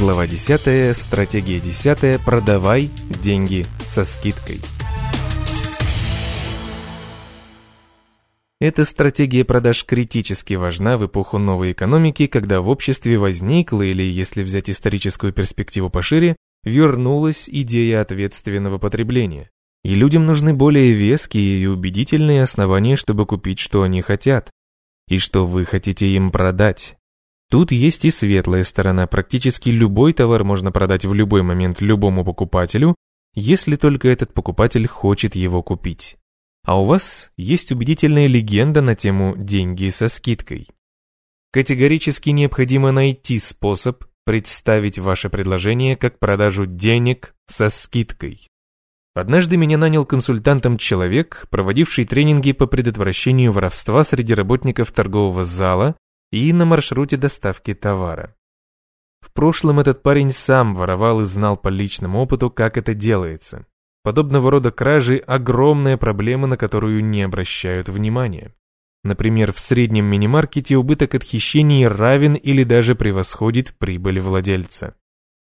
Глава 10. Стратегия 10. Продавай деньги со скидкой. Эта стратегия продаж критически важна в эпоху новой экономики, когда в обществе возникла, или если взять историческую перспективу пошире, вернулась идея ответственного потребления. И людям нужны более веские и убедительные основания, чтобы купить, что они хотят, и что вы хотите им продать. Тут есть и светлая сторона. Практически любой товар можно продать в любой момент любому покупателю, если только этот покупатель хочет его купить. А у вас есть убедительная легенда на тему «деньги со скидкой». Категорически необходимо найти способ представить ваше предложение как продажу денег со скидкой. Однажды меня нанял консультантом человек, проводивший тренинги по предотвращению воровства среди работников торгового зала и на маршруте доставки товара. В прошлом этот парень сам воровал и знал по личному опыту, как это делается. Подобного рода кражи – огромная проблема, на которую не обращают внимания. Например, в среднем мини-маркете убыток от хищений равен или даже превосходит прибыль владельца.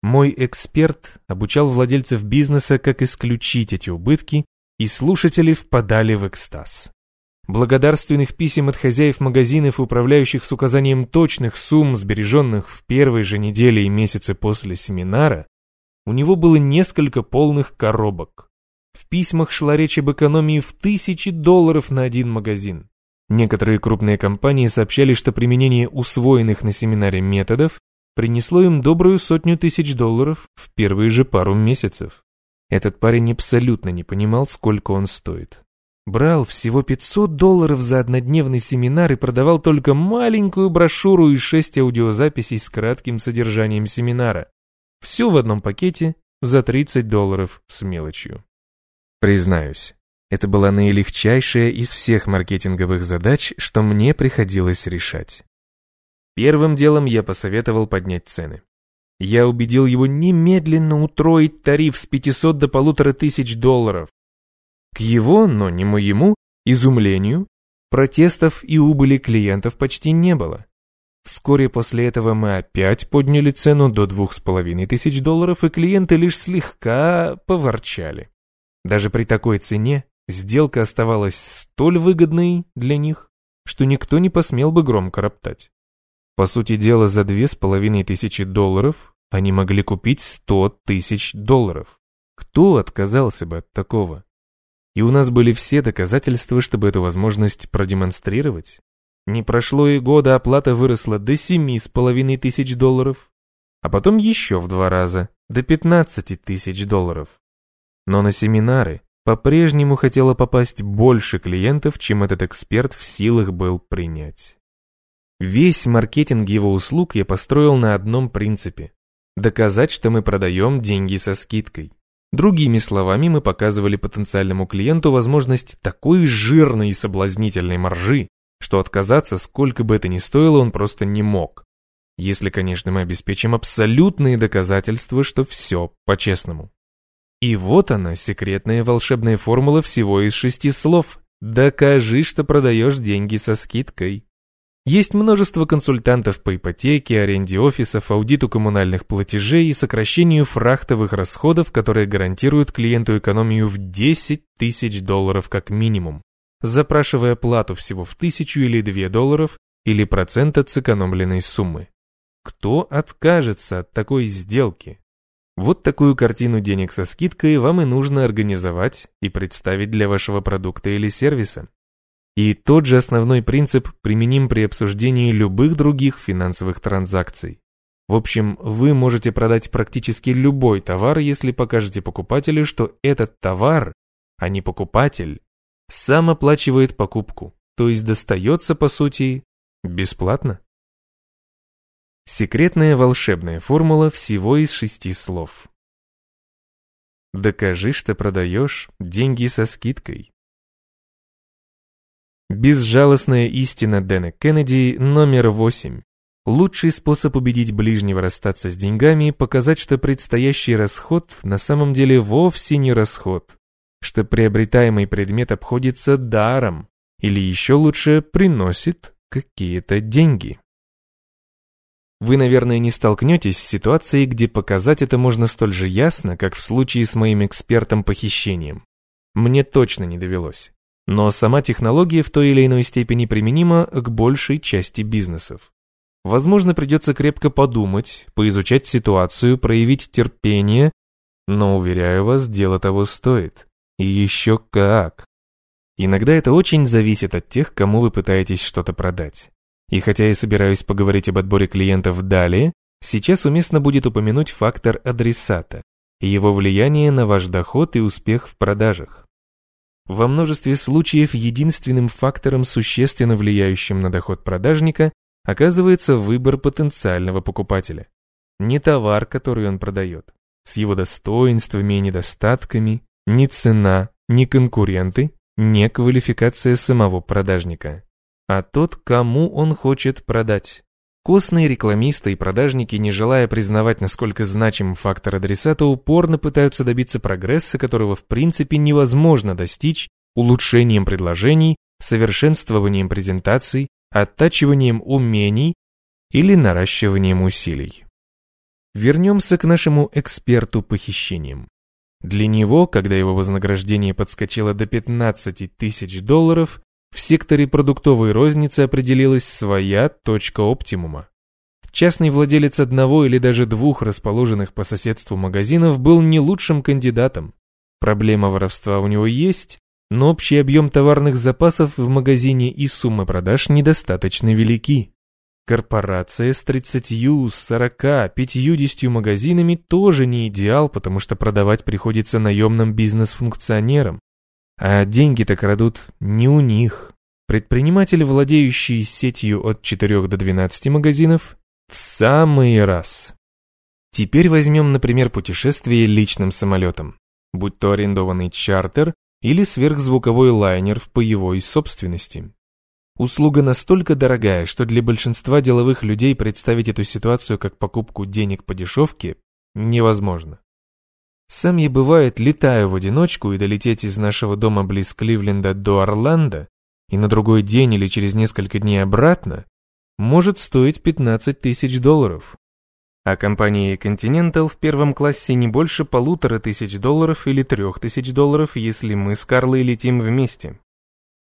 Мой эксперт обучал владельцев бизнеса, как исключить эти убытки, и слушатели впадали в экстаз. Благодарственных писем от хозяев магазинов, управляющих с указанием точных сумм, сбереженных в первой же неделе и месяце после семинара, у него было несколько полных коробок. В письмах шла речь об экономии в тысячи долларов на один магазин. Некоторые крупные компании сообщали, что применение усвоенных на семинаре методов принесло им добрую сотню тысяч долларов в первые же пару месяцев. Этот парень абсолютно не понимал, сколько он стоит. Брал всего 500 долларов за однодневный семинар и продавал только маленькую брошюру и шесть аудиозаписей с кратким содержанием семинара. Все в одном пакете за 30 долларов с мелочью. Признаюсь, это была наилегчайшая из всех маркетинговых задач, что мне приходилось решать. Первым делом я посоветовал поднять цены. Я убедил его немедленно утроить тариф с 500 до полутора тысяч долларов. К его, но не моему, изумлению, протестов и убыли клиентов почти не было. Вскоре после этого мы опять подняли цену до двух с половиной тысяч долларов, и клиенты лишь слегка поворчали. Даже при такой цене сделка оставалась столь выгодной для них, что никто не посмел бы громко роптать. По сути дела, за две с половиной тысячи долларов они могли купить сто тысяч долларов. Кто отказался бы от такого? И у нас были все доказательства, чтобы эту возможность продемонстрировать. Не прошло и года, оплата выросла до семи с половиной тысяч долларов, а потом еще в два раза, до пятнадцати тысяч долларов. Но на семинары по-прежнему хотело попасть больше клиентов, чем этот эксперт в силах был принять. Весь маркетинг его услуг я построил на одном принципе – доказать, что мы продаем деньги со скидкой. Другими словами, мы показывали потенциальному клиенту возможность такой жирной и соблазнительной маржи, что отказаться, сколько бы это ни стоило, он просто не мог. Если, конечно, мы обеспечим абсолютные доказательства, что все по-честному. И вот она, секретная волшебная формула всего из шести слов. Докажи, что продаешь деньги со скидкой. Есть множество консультантов по ипотеке, аренде офисов, аудиту коммунальных платежей и сокращению фрахтовых расходов, которые гарантируют клиенту экономию в 10 тысяч долларов как минимум запрашивая плату всего в тысячу или две долларов или процент от сэкономленной суммы. Кто откажется от такой сделки? Вот такую картину денег со скидкой вам и нужно организовать и представить для вашего продукта или сервиса. И тот же основной принцип применим при обсуждении любых других финансовых транзакций. В общем, вы можете продать практически любой товар, если покажете покупателю, что этот товар, а не покупатель, сам оплачивает покупку, то есть достается, по сути, бесплатно. Секретная волшебная формула всего из шести слов. Докажи, что продаешь деньги со скидкой. Безжалостная истина Дэна Кеннеди номер восемь. Лучший способ убедить ближнего расстаться с деньгами – показать, что предстоящий расход на самом деле вовсе не расход, что приобретаемый предмет обходится даром или еще лучше приносит какие-то деньги. Вы, наверное, не столкнетесь с ситуацией, где показать это можно столь же ясно, как в случае с моим экспертом-похищением. Мне точно не довелось. Но сама технология в той или иной степени применима к большей части бизнесов. Возможно, придется крепко подумать, поизучать ситуацию, проявить терпение, но, уверяю вас, дело того стоит. И еще как. Иногда это очень зависит от тех, кому вы пытаетесь что-то продать. И хотя я собираюсь поговорить об отборе клиентов далее, сейчас уместно будет упомянуть фактор адресата и его влияние на ваш доход и успех в продажах. Во множестве случаев единственным фактором, существенно влияющим на доход продажника, оказывается выбор потенциального покупателя. Не товар, который он продает, с его достоинствами и недостатками, не цена, не конкуренты, не квалификация самого продажника а тот, кому он хочет продать. Костные рекламисты и продажники, не желая признавать, насколько значим фактор адресата, упорно пытаются добиться прогресса, которого в принципе невозможно достичь улучшением предложений, совершенствованием презентаций, оттачиванием умений или наращиванием усилий. Вернемся к нашему эксперту похищениям. Для него, когда его вознаграждение подскочило до 15 тысяч долларов, в секторе продуктовой розницы определилась своя точка оптимума. Частный владелец одного или даже двух расположенных по соседству магазинов был не лучшим кандидатом. Проблема воровства у него есть, но общий объем товарных запасов в магазине и сумма продаж недостаточно велики. Корпорация с 30, 40, 50 магазинами тоже не идеал, потому что продавать приходится наемным бизнес-функционерам. А деньги-то крадут не у них. Предприниматели, владеющие сетью от 4 до 12 магазинов, в самый раз. Теперь возьмем, например, путешествие личным самолетом, будь то арендованный чартер или сверхзвуковой лайнер в боевой собственности. Услуга настолько дорогая, что для большинства деловых людей представить эту ситуацию как покупку денег по дешевке невозможно. Сам я, бывает, летаю в одиночку и долететь из нашего дома близ Кливленда до Орландо и на другой день или через несколько дней обратно может стоить 15 тысяч долларов. А компании Continental в первом классе не больше полутора тысяч долларов или трех тысяч долларов, если мы с Карлой летим вместе.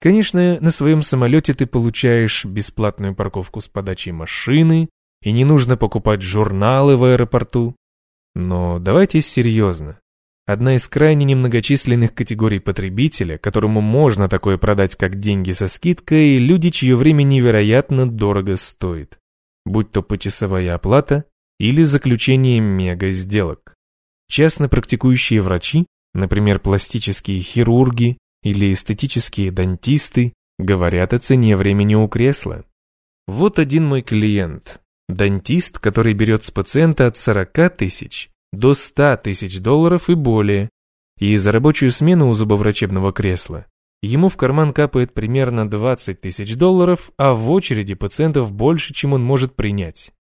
Конечно, на своем самолете ты получаешь бесплатную парковку с подачей машины, и не нужно покупать журналы в аэропорту, но давайте серьезно. Одна из крайне немногочисленных категорий потребителя, которому можно такое продать, как деньги со скидкой, люди, чье время невероятно дорого стоит. Будь то почасовая оплата или заключение мега-сделок. Частно практикующие врачи, например, пластические хирурги или эстетические дантисты, говорят о цене времени у кресла. Вот один мой клиент, Дантист, который берет с пациента от 40 тысяч до 100 тысяч долларов и более, и за рабочую смену у зубоврачебного кресла ему в карман капает примерно 20 тысяч долларов, а в очереди пациентов больше, чем он может принять.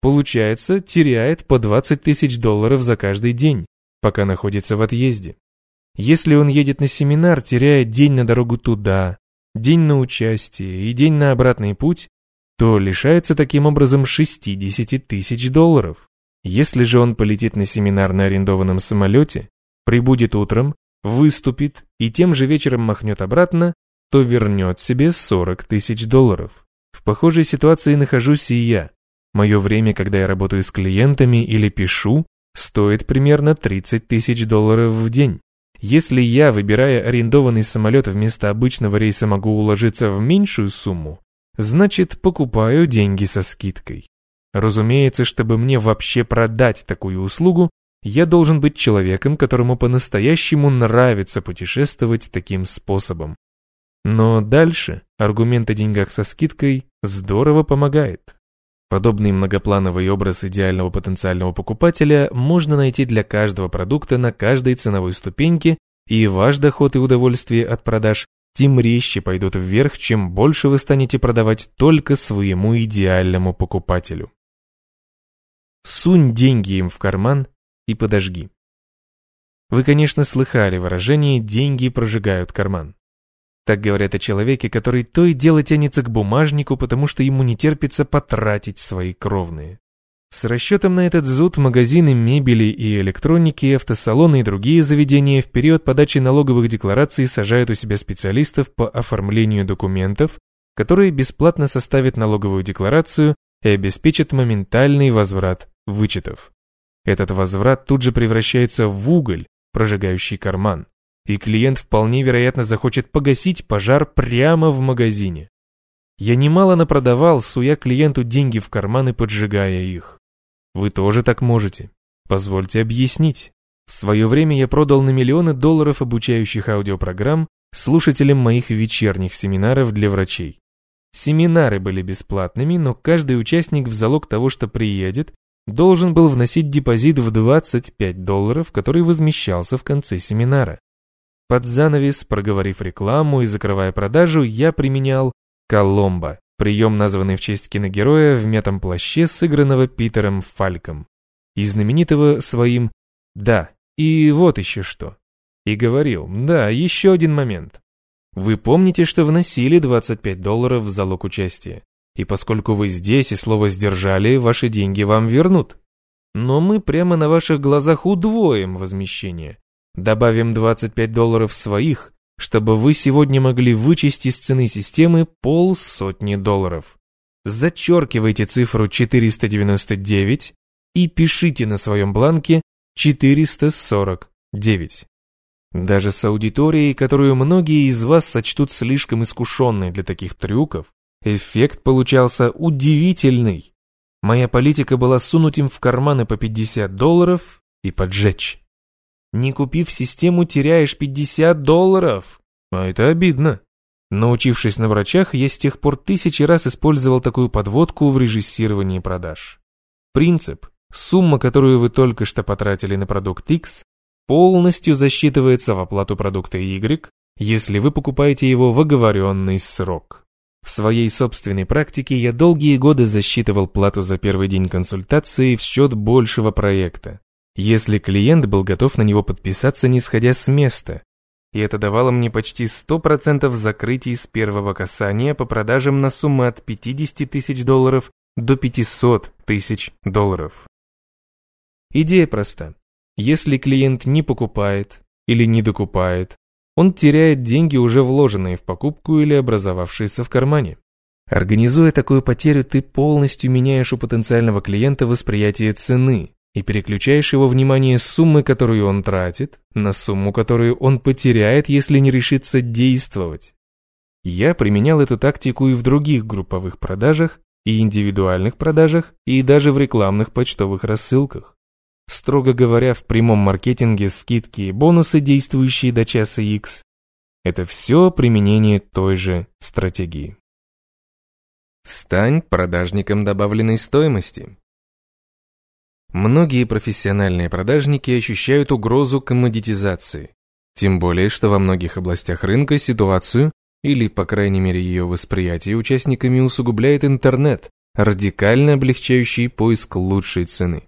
Получается, теряет по 20 тысяч долларов за каждый день, пока находится в отъезде. Если он едет на семинар, теряет день на дорогу туда, день на участие и день на обратный путь, то лишается таким образом 60 тысяч долларов. Если же он полетит на семинар на арендованном самолете, прибудет утром, выступит и тем же вечером махнет обратно, то вернет себе 40 тысяч долларов. В похожей ситуации нахожусь и я. Мое время, когда я работаю с клиентами или пишу, стоит примерно 30 тысяч долларов в день. Если я, выбирая арендованный самолет вместо обычного рейса, могу уложиться в меньшую сумму, Значит, покупаю деньги со скидкой. Разумеется, чтобы мне вообще продать такую услугу, я должен быть человеком, которому по-настоящему нравится путешествовать таким способом. Но дальше аргумент о деньгах со скидкой здорово помогает. Подобный многоплановый образ идеального потенциального покупателя можно найти для каждого продукта на каждой ценовой ступеньке, и ваш доход и удовольствие от продаж тем резче пойдут вверх, чем больше вы станете продавать только своему идеальному покупателю. Сунь деньги им в карман и подожги. Вы, конечно, слыхали выражение «деньги прожигают карман». Так говорят о человеке, который то и дело тянется к бумажнику, потому что ему не терпится потратить свои кровные. С расчетом на этот зуд магазины мебели и электроники, автосалоны и другие заведения в период подачи налоговых деклараций сажают у себя специалистов по оформлению документов, которые бесплатно составят налоговую декларацию и обеспечат моментальный возврат вычетов. Этот возврат тут же превращается в уголь, прожигающий карман, и клиент вполне вероятно захочет погасить пожар прямо в магазине. Я немало напродавал, суя клиенту деньги в карман и поджигая их. Вы тоже так можете. Позвольте объяснить. В свое время я продал на миллионы долларов обучающих аудиопрограмм слушателям моих вечерних семинаров для врачей. Семинары были бесплатными, но каждый участник в залог того, что приедет, должен был вносить депозит в 25 долларов, который возмещался в конце семинара. Под занавес, проговорив рекламу и закрывая продажу, я применял Коломбо, прием, названный в честь киногероя в метом плаще, сыгранного Питером Фальком, и знаменитого своим «да, и вот еще что». И говорил «да, еще один момент». Вы помните, что вносили 25 долларов в залог участия, и поскольку вы здесь и слово сдержали, ваши деньги вам вернут. Но мы прямо на ваших глазах удвоим возмещение, добавим 25 долларов своих, чтобы вы сегодня могли вычесть из цены системы полсотни долларов. Зачеркивайте цифру 499 и пишите на своем бланке 449. Даже с аудиторией, которую многие из вас сочтут слишком искушенной для таких трюков, эффект получался удивительный. Моя политика была сунуть им в карманы по 50 долларов и поджечь. Не купив систему, теряешь 50 долларов. А это обидно. Научившись на врачах, я с тех пор тысячи раз использовал такую подводку в режиссировании продаж. Принцип – сумма, которую вы только что потратили на продукт X, полностью засчитывается в оплату продукта Y, если вы покупаете его в оговоренный срок. В своей собственной практике я долгие годы засчитывал плату за первый день консультации в счет большего проекта если клиент был готов на него подписаться, не сходя с места. И это давало мне почти 100% закрытий с первого касания по продажам на сумму от 50 тысяч долларов до 500 тысяч долларов. Идея проста. Если клиент не покупает или не докупает, он теряет деньги, уже вложенные в покупку или образовавшиеся в кармане. Организуя такую потерю, ты полностью меняешь у потенциального клиента восприятие цены, и переключаешь его внимание с суммы, которую он тратит, на сумму, которую он потеряет, если не решится действовать. Я применял эту тактику и в других групповых продажах, и индивидуальных продажах, и даже в рекламных почтовых рассылках. Строго говоря, в прямом маркетинге скидки и бонусы, действующие до часа X, это все применение той же стратегии. Стань продажником добавленной стоимости. Многие профессиональные продажники ощущают угрозу коммодитизации. Тем более, что во многих областях рынка ситуацию, или, по крайней мере, ее восприятие участниками усугубляет интернет, радикально облегчающий поиск лучшей цены.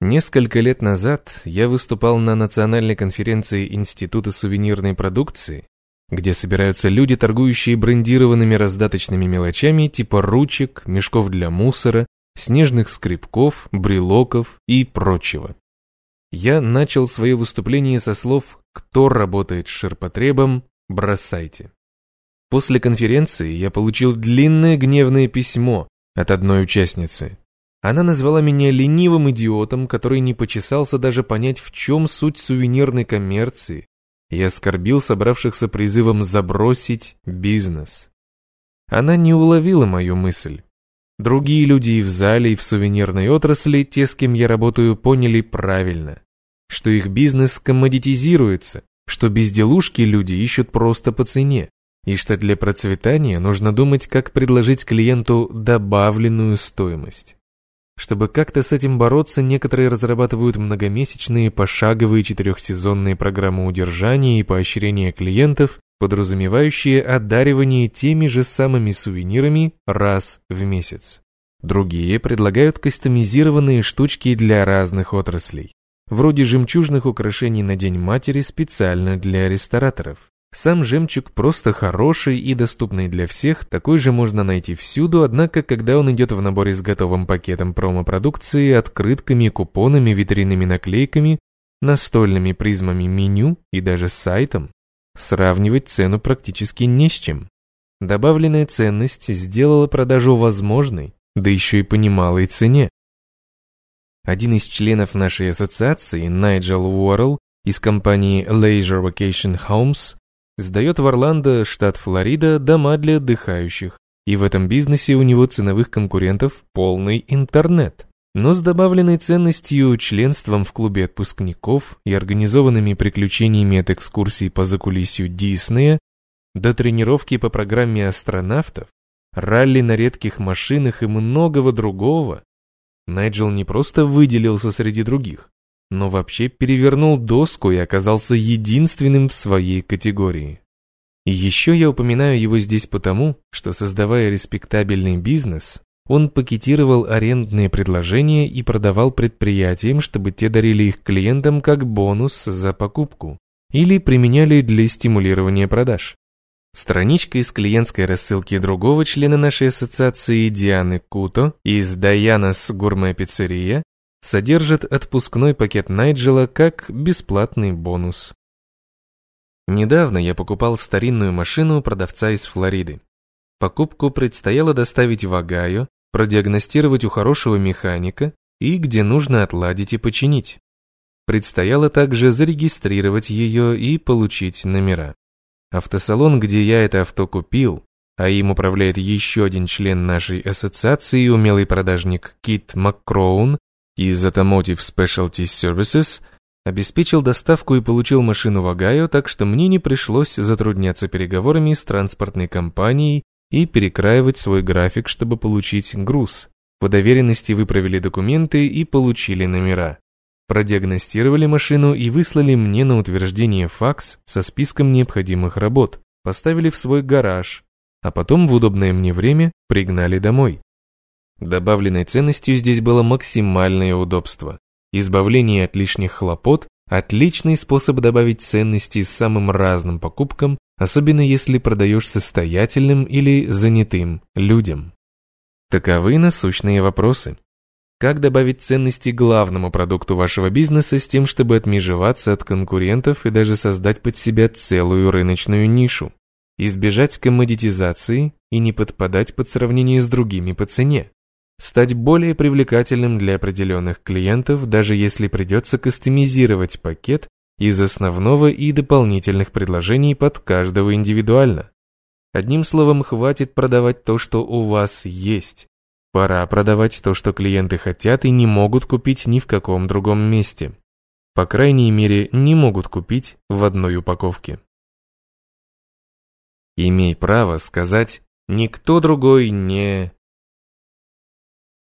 Несколько лет назад я выступал на национальной конференции Института сувенирной продукции, где собираются люди, торгующие брендированными раздаточными мелочами типа ручек, мешков для мусора снежных скребков, брелоков и прочего. Я начал свое выступление со слов «Кто работает с ширпотребом, бросайте». После конференции я получил длинное гневное письмо от одной участницы. Она назвала меня ленивым идиотом, который не почесался даже понять, в чем суть сувенирной коммерции, и оскорбил собравшихся призывом забросить бизнес. Она не уловила мою мысль. Другие люди и в зале, и в сувенирной отрасли, те, с кем я работаю, поняли правильно, что их бизнес коммодитизируется, что безделушки люди ищут просто по цене, и что для процветания нужно думать, как предложить клиенту добавленную стоимость. Чтобы как-то с этим бороться, некоторые разрабатывают многомесячные пошаговые четырехсезонные программы удержания и поощрения клиентов, подразумевающие одаривание теми же самыми сувенирами раз в месяц. Другие предлагают кастомизированные штучки для разных отраслей, вроде жемчужных украшений на День матери специально для рестораторов, Сам жемчуг просто хороший и доступный для всех, такой же можно найти всюду, однако, когда он идет в наборе с готовым пакетом промо-продукции, открытками, купонами, витринными наклейками, настольными призмами меню и даже сайтом, сравнивать цену практически не с чем. Добавленная ценность сделала продажу возможной, да еще и по немалой цене. Один из членов нашей ассоциации, Найджел Уоррелл, из компании Leisure Vacation Homes, сдает в Орландо, штат Флорида, дома для отдыхающих, и в этом бизнесе у него ценовых конкурентов полный интернет. Но с добавленной ценностью, членством в клубе отпускников и организованными приключениями от экскурсий по закулисью Диснея до тренировки по программе астронавтов, ралли на редких машинах и многого другого, Найджел не просто выделился среди других, но вообще перевернул доску и оказался единственным в своей категории. Еще я упоминаю его здесь потому, что создавая респектабельный бизнес, он пакетировал арендные предложения и продавал предприятиям, чтобы те дарили их клиентам как бонус за покупку или применяли для стимулирования продаж. Страничка из клиентской рассылки другого члена нашей ассоциации Дианы Куто из Даянас Гурме Пиццерия содержит отпускной пакет Найджела как бесплатный бонус. Недавно я покупал старинную машину у продавца из Флориды. Покупку предстояло доставить в Огайо, продиагностировать у хорошего механика и где нужно отладить и починить. Предстояло также зарегистрировать ее и получить номера. Автосалон, где я это авто купил, а им управляет еще один член нашей ассоциации, умелый продажник Кит Маккроун, из Automotive Specialty Services обеспечил доставку и получил машину в Огайо, так что мне не пришлось затрудняться переговорами с транспортной компанией и перекраивать свой график, чтобы получить груз. По доверенности выправили документы и получили номера. Продиагностировали машину и выслали мне на утверждение факс со списком необходимых работ. Поставили в свой гараж, а потом в удобное мне время пригнали домой. Добавленной ценностью здесь было максимальное удобство. Избавление от лишних хлопот – отличный способ добавить ценности самым разным покупкам, особенно если продаешь состоятельным или занятым людям. Таковы насущные вопросы. Как добавить ценности главному продукту вашего бизнеса с тем, чтобы отмежеваться от конкурентов и даже создать под себя целую рыночную нишу? Избежать коммодитизации и не подпадать под сравнение с другими по цене? стать более привлекательным для определенных клиентов, даже если придется кастомизировать пакет из основного и дополнительных предложений под каждого индивидуально. Одним словом, хватит продавать то, что у вас есть. Пора продавать то, что клиенты хотят и не могут купить ни в каком другом месте. По крайней мере, не могут купить в одной упаковке. Имей право сказать «никто другой не...»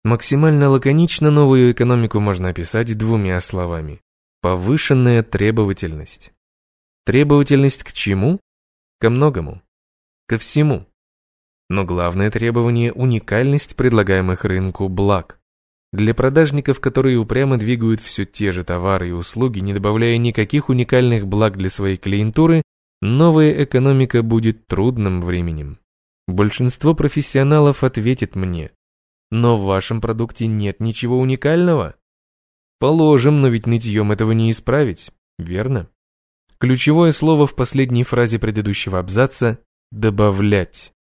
Максимально лаконично новую экономику можно описать двумя словами. Повышенная требовательность. Требовательность к чему? Ко многому. Ко всему. Но главное требование – уникальность предлагаемых рынку благ. Для продажников, которые упрямо двигают все те же товары и услуги, не добавляя никаких уникальных благ для своей клиентуры, новая экономика будет трудным временем. Большинство профессионалов ответит мне, но в вашем продукте нет ничего уникального. Положим, но ведь нытьем этого не исправить, верно? Ключевое слово в последней фразе предыдущего абзаца – «добавлять».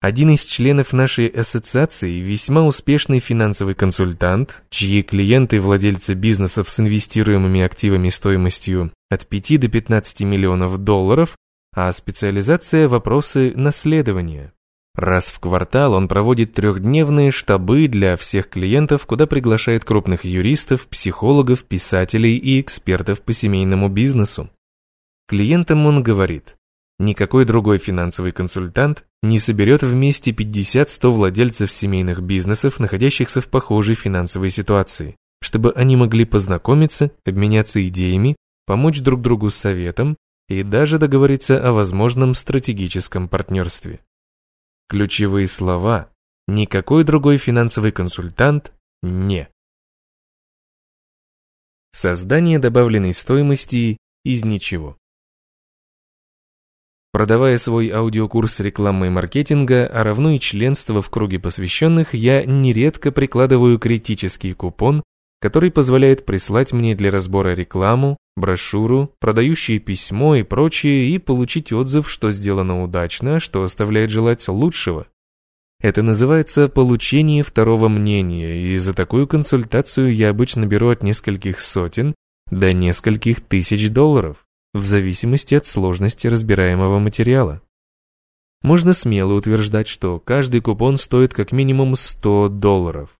Один из членов нашей ассоциации, весьма успешный финансовый консультант, чьи клиенты – владельцы бизнесов с инвестируемыми активами стоимостью от 5 до 15 миллионов долларов, а специализация – вопросы наследования. Раз в квартал он проводит трехдневные штабы для всех клиентов, куда приглашает крупных юристов, психологов, писателей и экспертов по семейному бизнесу. Клиентам он говорит, никакой другой финансовый консультант не соберет вместе 50-100 владельцев семейных бизнесов, находящихся в похожей финансовой ситуации, чтобы они могли познакомиться, обменяться идеями, помочь друг другу советом и даже договориться о возможном стратегическом партнерстве. Ключевые слова «никакой другой финансовый консультант не». Создание добавленной стоимости из ничего. Продавая свой аудиокурс рекламы и маркетинга, а равно и членство в круге посвященных, я нередко прикладываю критический купон, который позволяет прислать мне для разбора рекламу, брошюру, продающее письмо и прочее, и получить отзыв, что сделано удачно, что оставляет желать лучшего. Это называется получение второго мнения, и за такую консультацию я обычно беру от нескольких сотен до нескольких тысяч долларов в зависимости от сложности разбираемого материала. Можно смело утверждать, что каждый купон стоит как минимум 100 долларов.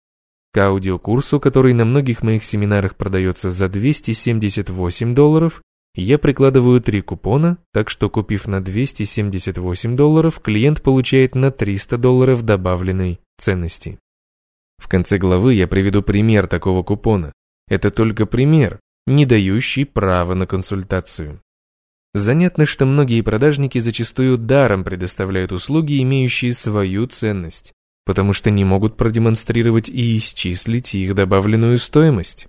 К аудиокурсу, который на многих моих семинарах продается за 278 долларов, я прикладываю три купона, так что купив на 278 долларов, клиент получает на 300 долларов добавленной ценности. В конце главы я приведу пример такого купона. Это только пример, не дающий права на консультацию. Занятно, что многие продажники зачастую даром предоставляют услуги, имеющие свою ценность, потому что не могут продемонстрировать и исчислить их добавленную стоимость.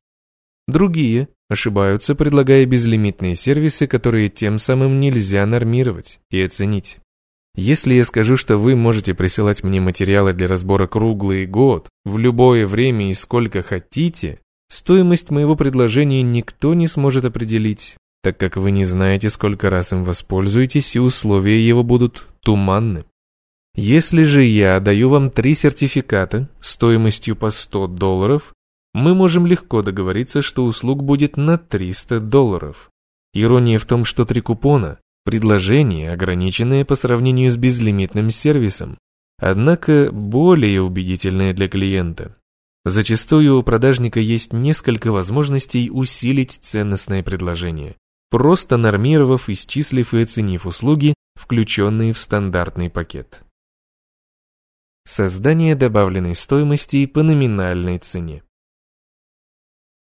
Другие ошибаются, предлагая безлимитные сервисы, которые тем самым нельзя нормировать и оценить. Если я скажу, что вы можете присылать мне материалы для разбора круглый год, в любое время и сколько хотите, стоимость моего предложения никто не сможет определить, так как вы не знаете, сколько раз им воспользуетесь, и условия его будут туманны. Если же я даю вам три сертификата стоимостью по 100 долларов, мы можем легко договориться, что услуг будет на 300 долларов. Ирония в том, что три купона – предложение, ограниченное по сравнению с безлимитным сервисом, однако более убедительное для клиента. Зачастую у продажника есть несколько возможностей усилить ценностное предложение, просто нормировав, исчислив и оценив услуги, включенные в стандартный пакет. Создание добавленной стоимости по номинальной цене.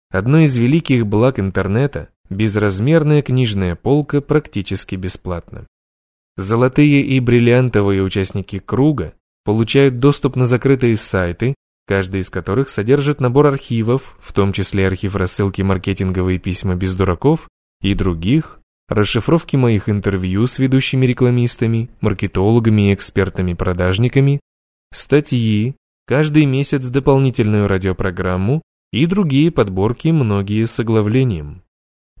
Одно из великих благ интернета – безразмерная книжная полка практически бесплатно. Золотые и бриллиантовые участники круга получают доступ на закрытые сайты, каждый из которых содержит набор архивов, в том числе архив рассылки маркетинговые письма без дураков и других, расшифровки моих интервью с ведущими рекламистами, маркетологами и экспертами-продажниками, статьи, каждый месяц дополнительную радиопрограмму и другие подборки, многие с оглавлением.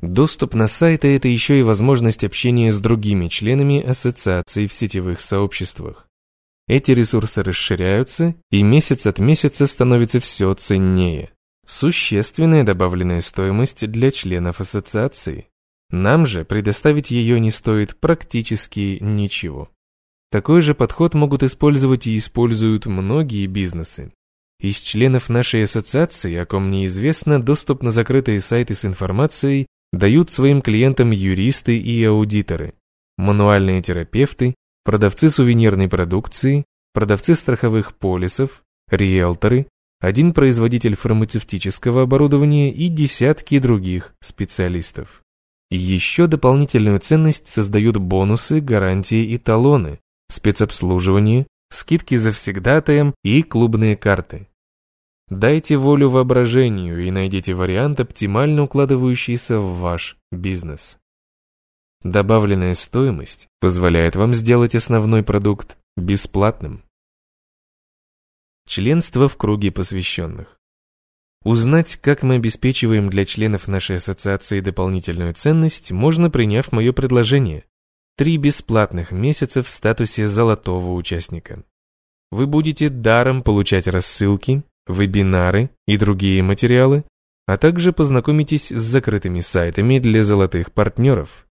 Доступ на сайты – это еще и возможность общения с другими членами ассоциаций в сетевых сообществах. Эти ресурсы расширяются, и месяц от месяца становится все ценнее. Существенная добавленная стоимость для членов ассоциации. Нам же предоставить ее не стоит практически ничего. Такой же подход могут использовать и используют многие бизнесы. Из членов нашей ассоциации, о ком мне известно, доступ на закрытые сайты с информацией дают своим клиентам юристы и аудиторы, мануальные терапевты, продавцы сувенирной продукции, продавцы страховых полисов, риэлторы, один производитель фармацевтического оборудования и десятки других специалистов. Еще дополнительную ценность создают бонусы, гарантии и талоны, спецобслуживание, скидки за завсегдатаем и клубные карты. Дайте волю воображению и найдите вариант, оптимально укладывающийся в ваш бизнес. Добавленная стоимость позволяет вам сделать основной продукт бесплатным. Членство в круге посвященных. Узнать, как мы обеспечиваем для членов нашей ассоциации дополнительную ценность, можно, приняв мое предложение. Три бесплатных месяца в статусе золотого участника. Вы будете даром получать рассылки, вебинары и другие материалы, а также познакомитесь с закрытыми сайтами для золотых партнеров.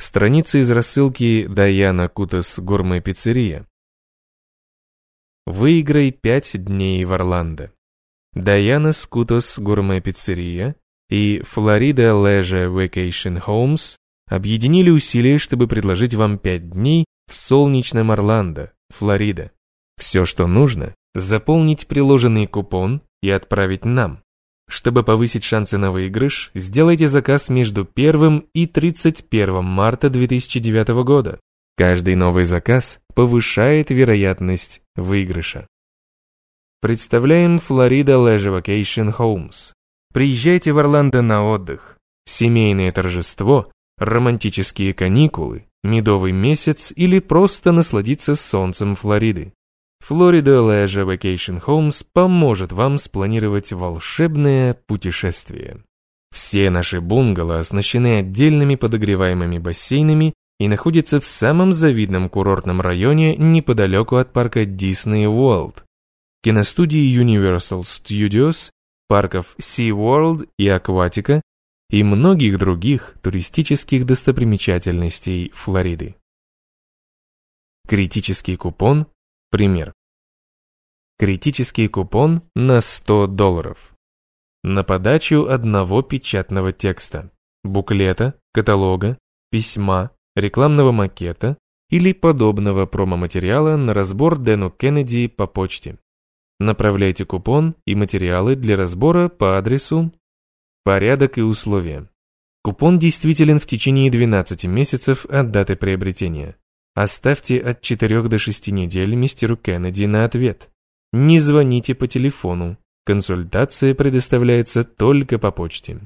Страница из рассылки Даяна Кутас Гурме Пиццерия. Выиграй пять дней в Орландо. Diana Scutos Gourmet Pizzeria и Florida Leisure Vacation Homes объединили усилия, чтобы предложить вам 5 дней в солнечном Орландо, Флорида. Все, что нужно, заполнить приложенный купон и отправить нам. Чтобы повысить шансы на выигрыш, сделайте заказ между 1 и 31 марта 2009 года. Каждый новый заказ повышает вероятность выигрыша. Представляем Florida Leisure Vacation Homes. Приезжайте в Орландо на отдых. Семейное торжество, романтические каникулы, медовый месяц или просто насладиться солнцем Флориды. Florida Leisure Vacation Homes поможет вам спланировать волшебное путешествие. Все наши бунгало оснащены отдельными подогреваемыми бассейнами и находятся в самом завидном курортном районе неподалеку от парка Disney World, киностудии Universal Studios, парков SeaWorld и Акватика и многих других туристических достопримечательностей Флориды. Критический купон – пример. Критический купон на 100 долларов. На подачу одного печатного текста, буклета, каталога, письма, рекламного макета или подобного промо-материала на разбор Дэну Кеннеди по почте. Направляйте купон и материалы для разбора по адресу Порядок и условия. Купон действителен в течение 12 месяцев от даты приобретения. Оставьте от 4 до 6 недель мистеру Кеннеди на ответ. Не звоните по телефону. Консультация предоставляется только по почте.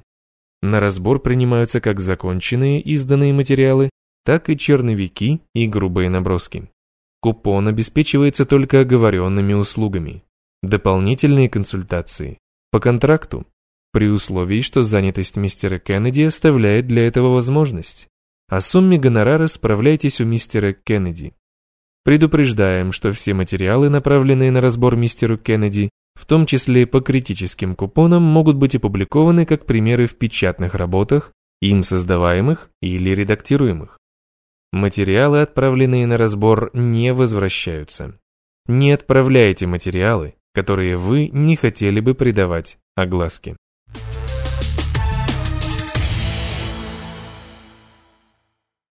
На разбор принимаются как законченные изданные материалы, так и черновики и грубые наброски. Купон обеспечивается только оговоренными услугами. Дополнительные консультации. По контракту. При условии, что занятость мистера Кеннеди оставляет для этого возможность. О сумме гонорара справляйтесь у мистера Кеннеди. Предупреждаем, что все материалы, направленные на разбор мистеру Кеннеди, в том числе по критическим купонам, могут быть опубликованы как примеры в печатных работах, им создаваемых или редактируемых. Материалы, отправленные на разбор, не возвращаются. Не отправляйте материалы, которые вы не хотели бы придавать огласке.